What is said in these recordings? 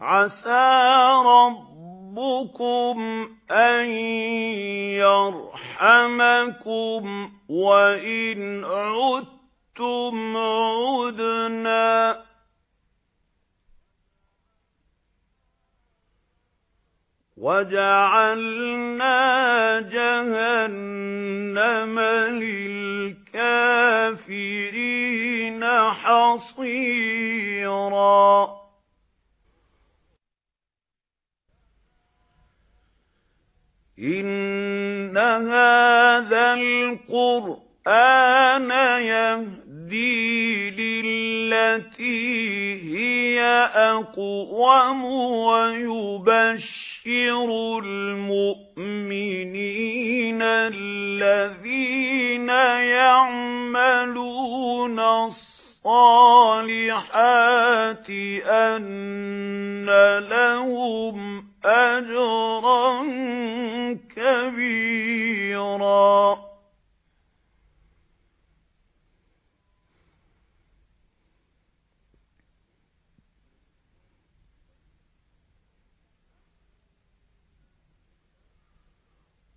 عَسَى رَبُّكُمْ أَن يَرْحَمَكُمْ وَإِنْ عُدتُّمْ عُدْنَا. وَجَعَلْنَا جَهَنَّمَ لِلْكَافِرِينَ حَصِيرًا. إِنَّ هَذَا الْقُرْآنَ يَهْدِي لِلَّتِي هِيَ أَقْوَمُ وَيُبَشِّرُ الْمُؤْمِنِينَ الَّذِينَ يَعْمَلُونَ الصَّالِحَاتِ أَنَّ لَهُمْ أَجْرًا كَبِيرًا.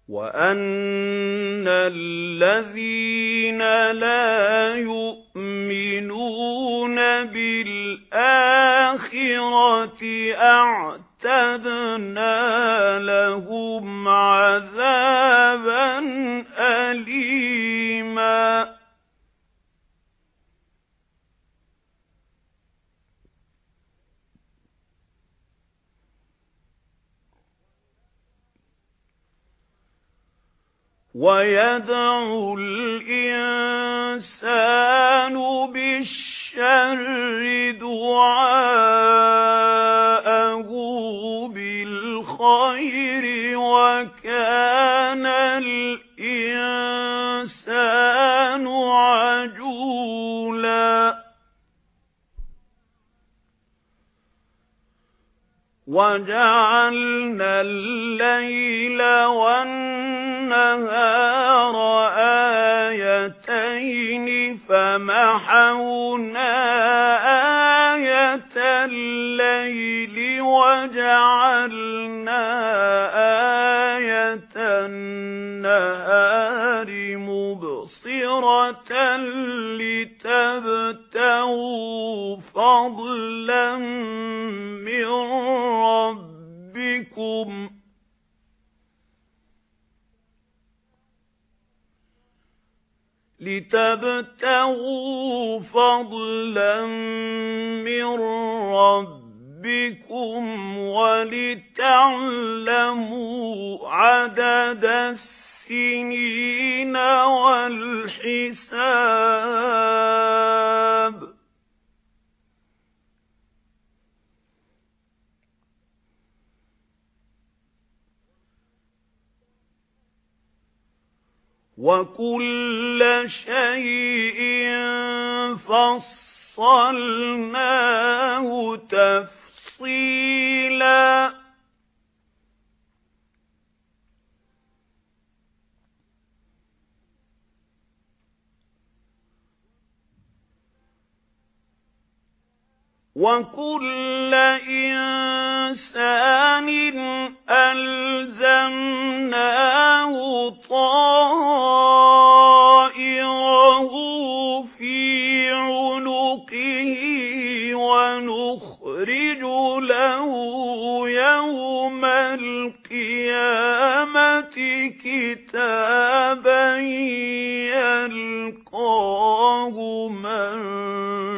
وَأَنَّ الَّذِينَ لَا يُؤْمِنُونَ أَعْتَدْنَا لَهُمْ عَذَابًا أَلِيمًا وَيَدْعُ الْإِنسَانُ بِالشَّرِّ دُعَاءَهُ بِالْخَيْرِ وَكَانَ الْإِنسَانُ عَجُولًا. وَجَعَلْنَا اللَّيْلَ وَالنَّهَارَ آيَتَيْنِ فَمَحَوْنَا آيَةَ لِتَبْتَغُوا فَضْلًا مِنْ رَبِّكُمْ لِتَبْتَغُوا فَضْلًا مِنْ رَبِّكُمْ وَلِتَعْلَمُوا عَدَدَ السِّنِينَ وَالْحِسَابَ وَكُلَّ شَيْءٍ فَصَّلْنَاهُ تَفْصِيلًا وَكُلَّ إِنسَانٍ أَلْزَمْنَاهُ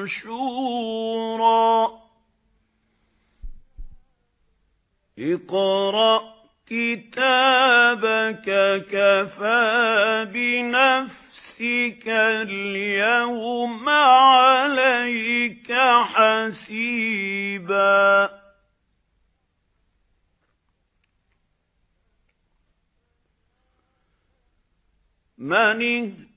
مَنشُورًا. اقْرَأْ كِتَابَكَ كَفَى بِنَفْسِكَ الْيَوْمَ عَلَيْكَ حَسِيبًا. مَنِ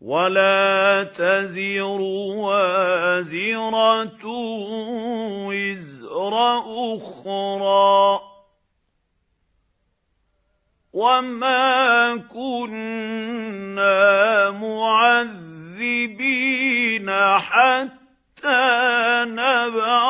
ولا تزر وازرة وزر أخرى وَمَا كُنَّا مُعَذِّبِينَ حَتَّى نَبْعَثَ